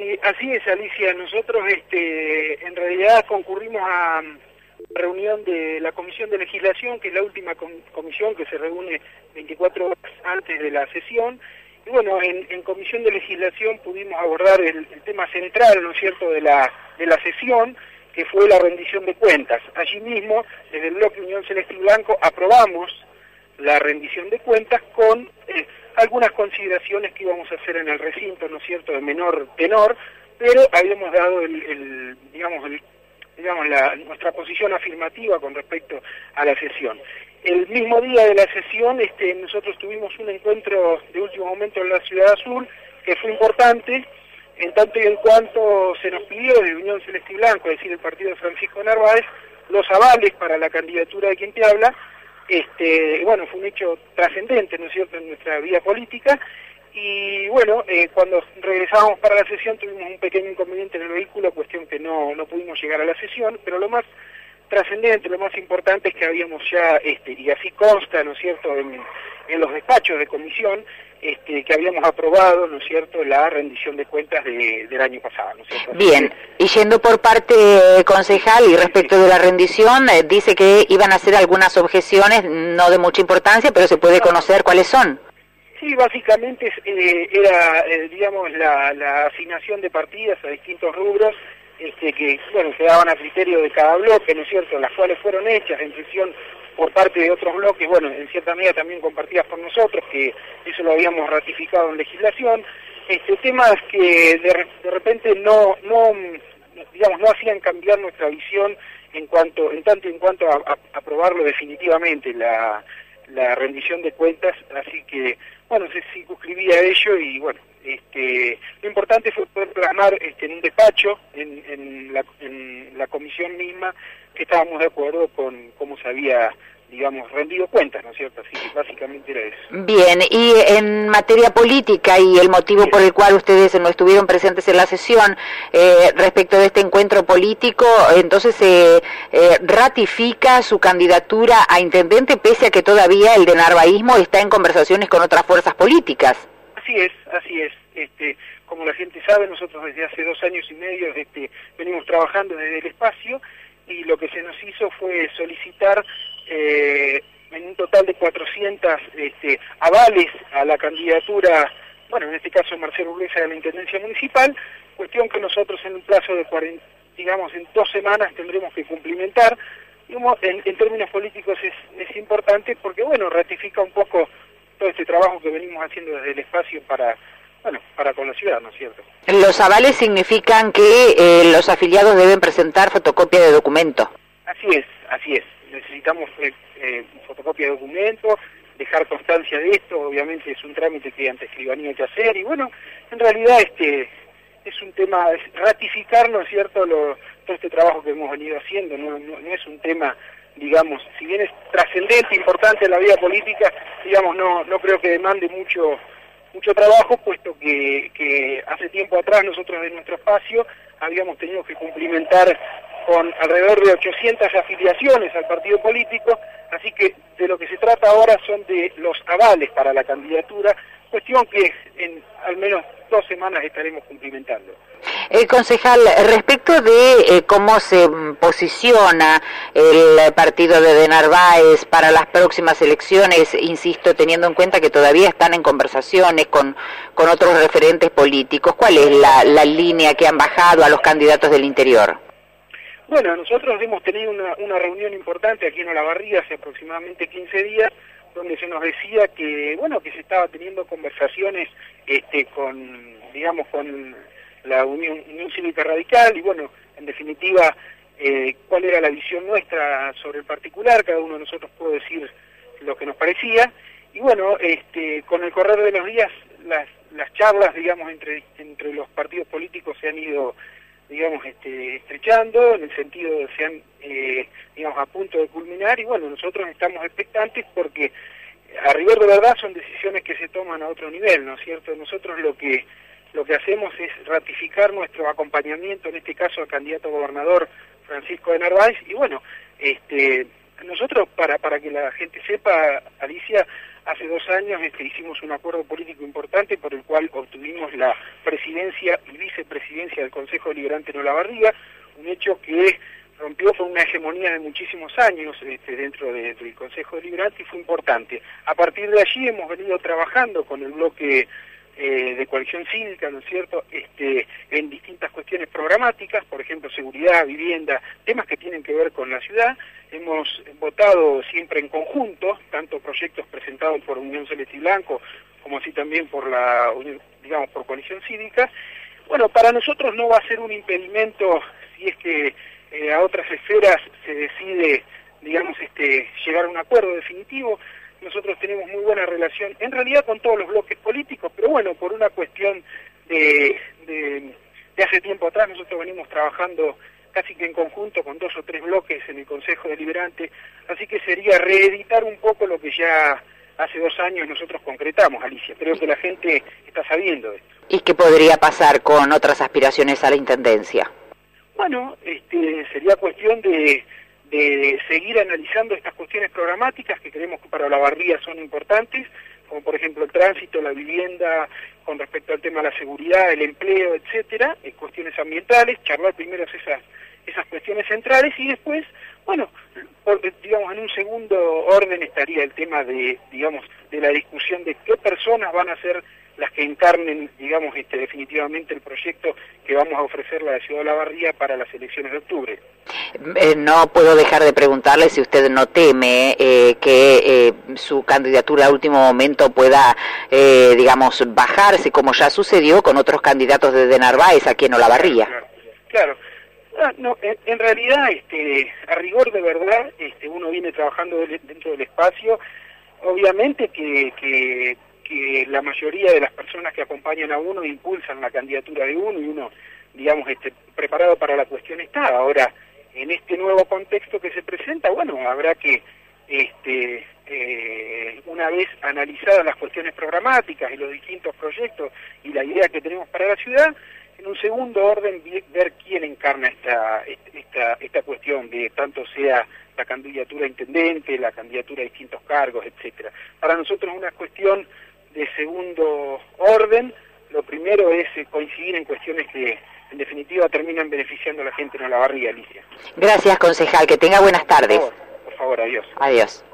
Sí, así es, Alicia. Nosotros, este, en realidad, concurrimos a reunión de la Comisión de Legislación, que es la última comisión que se reúne 24 horas antes de la sesión. Y bueno, en, Comisión de Legislación pudimos abordar el, tema central, ¿no es cierto?, de la, de la sesión, que fue la rendición de cuentas. Allí mismo, desde el bloque Unión Celeste y Blanco, aprobamos la rendición de cuentas con eh, algunas consideraciones que íbamos a hacer en el recinto, ¿no es cierto?, de menor tenor, pero habíamos dado el, digamos, el, digamos la, nuestra posición afirmativa con respecto a la sesión. El mismo día de la sesión, este, nosotros tuvimos un encuentro de último momento en la Ciudad Azul, que fue importante, en tanto y en cuanto se nos pidió de Unión Celeste y Blanco, es decir, el partido de Francisco Narváez, los avales para la candidatura de quien te habla, este, bueno, fue un hecho trascendente, ¿no es cierto?, en nuestra vida política, y bueno, eh, cuando regresábamos para la sesión tuvimos un pequeño inconveniente en el vehículo, cuestión que no, no pudimos llegar a la sesión, pero lo más trascendente, lo más importante es que habíamos ya, este, y así consta, ¿no es cierto?, en, en los despachos de comisión, este, que habíamos aprobado, ¿no es cierto?, la rendición de cuentas del año pasado, ¿no es cierto? Bien, y yendo por parte concejal y respecto de la rendición, eh, dice que iban a hacer algunas objeciones, no de mucha importancia, pero se puede conocer cuáles son. Sí, básicamente eh, era, eh, digamos, la, la, asignación de partidas a distintos rubros este, que, bueno, quedaban a criterio de cada bloque, ¿no es cierto?, las cuales fueron hechas en función por parte de otros bloques, bueno, en cierta medida también compartidas por nosotros, que eso lo habíamos ratificado en legislación, este, temas que de, repente no, no, digamos, no hacían cambiar nuestra visión en cuanto, en tanto en cuanto a, aprobarlo definitivamente la, la rendición de cuentas, así que, bueno, se circunscribía ello y, bueno, este, lo importante fue poder plasmar este, en un despacho, en, en, la, en la comisión misma, que estábamos de acuerdo con cómo se había digamos, rendido cuentas, ¿no es cierto? Así que básicamente era eso. Bien, y en materia política y el motivo por el cual ustedes no estuvieron presentes en la sesión eh, respecto de este encuentro político, entonces se eh, ratifica su candidatura a intendente pese a que todavía el de Narvaísmo está en conversaciones con otras fuerzas políticas. Así es, así es. Este, como la gente sabe, nosotros desde hace dos años y medio este, venimos trabajando desde el espacio y lo que se nos hizo fue solicitar eh, en un total de 400 este, avales a la candidatura, bueno, en este caso Marcelo Urlesa de la Intendencia Municipal, cuestión que nosotros en un plazo de 40, digamos, en dos semanas tendremos que cumplimentar. En, en términos políticos es, es importante porque, bueno, ratifica un poco todo este trabajo que venimos haciendo desde el espacio para bueno, para con la ciudad, ¿no es cierto? Los avales significan que eh, los afiliados deben presentar fotocopia de documento. Así es, así es. Eh, fotocopia de documento, dejar constancia de esto, obviamente es un trámite que ante escribanía hay que hacer y bueno, en realidad este es un tema, ratificar, ¿no es cierto?, lo, todo este trabajo que hemos venido haciendo, no, es un tema digamos, si bien es trascendente, importante en la vida política, digamos, no, no creo que demande mucho mucho trabajo, puesto que, que hace tiempo atrás nosotros en nuestro espacio habíamos tenido que cumplimentar con alrededor de 800 afiliaciones al partido político, así que de lo que se trata ahora son de los avales para la candidatura, cuestión que en al menos dos semanas estaremos cumplimentando. El concejal, respecto de eh, cómo se posiciona el partido de, de Narváez para las próximas elecciones, insisto, teniendo en cuenta que todavía están en conversaciones con, con otros referentes políticos, ¿cuál es la línea que han bajado a los candidatos del interior? Bueno, nosotros hemos tenido una, reunión importante aquí en Olavarría hace aproximadamente 15 días, donde se nos decía que, bueno, que se estaba teniendo conversaciones este, con, digamos, con la Unión, Cívica Radical y, bueno, en definitiva, eh, cuál era la visión nuestra sobre el particular, cada uno de nosotros puede decir lo que nos parecía, y bueno, este, con el correr de los días, las, las charlas, digamos, entre, entre los partidos políticos se han ido digamos, este, estrechando, en el sentido de que sean, eh, digamos, a punto de culminar, y bueno, nosotros estamos expectantes porque a rigor de verdad son decisiones que se toman a otro nivel, ¿no es cierto? Nosotros lo que lo que hacemos es ratificar nuestro acompañamiento, en este caso al candidato gobernador Francisco de Narváez, y bueno, este, nosotros, para, para que la gente sepa, Alicia, hace dos años este, hicimos un acuerdo político importante por el cual obtuvimos la presidencia y vicepresidencia del Consejo Deliberante en Olavarría, un hecho que rompió con una hegemonía de muchísimos años este, dentro del Consejo Deliberante y fue importante. A partir de allí hemos venido trabajando con el bloque eh, de coalición cívica, ¿no es cierto?, este, en distintas cuestiones programáticas, por ejemplo, seguridad, vivienda, temas que tienen que ver con la ciudad. Hemos votado siempre en conjunto, tanto proyectos presentados por Unión Celeste y Blanco, como así también por la, digamos, por coalición cívica. Bueno, para nosotros no va a ser un impedimento si es que eh, a otras esferas se decide, digamos, este, llegar a un acuerdo definitivo nosotros tenemos muy buena relación, en realidad con todos los bloques políticos, pero bueno, por una cuestión de, de, hace tiempo atrás, nosotros venimos trabajando casi que en conjunto con dos o tres bloques en el Consejo Deliberante, así que sería reeditar un poco lo que ya hace dos años nosotros concretamos, Alicia. Creo que la gente está sabiendo esto. ¿Y qué podría pasar con otras aspiraciones a la Intendencia? Bueno, este, sería cuestión de de seguir analizando estas cuestiones programáticas que creemos que para la barría son importantes, como por ejemplo el tránsito, la vivienda, con respecto al tema de la seguridad, el empleo, etcétera, en cuestiones ambientales, charlar primero esas esas cuestiones centrales y después, bueno, digamos en un segundo orden estaría el tema de, digamos, de la discusión de qué personas van a ser las que encarnen, digamos, este, definitivamente el proyecto que vamos a ofrecerle a la Ciudad de la Barría para las elecciones de octubre. Eh, no puedo dejar de preguntarle si usted no teme eh, que eh, su candidatura a último momento pueda, digamos, bajarse, como ya sucedió con otros candidatos de Narváez aquí en Olavarría. Claro. Ah, no, en, realidad, este, a rigor de verdad, este, uno viene trabajando dentro del espacio. Obviamente que, que que la mayoría de las personas que acompañan a uno impulsan la candidatura de uno y uno, digamos, este, preparado para la cuestión está. Ahora, en este nuevo contexto que se presenta, bueno, habrá que, este, eh, una vez analizadas las cuestiones programáticas y los distintos proyectos y la idea que tenemos para la ciudad, en un segundo orden ver quién encarna esta, esta, esta cuestión de tanto sea la candidatura a intendente, la candidatura a distintos cargos, etcétera. Para nosotros es una cuestión de segundo orden. Lo primero es eh, coincidir en cuestiones que en definitiva terminan beneficiando a la gente en la barriga, Alicia. Gracias, concejal. Que tenga buenas tardes. Por favor, por favor adiós. Adiós.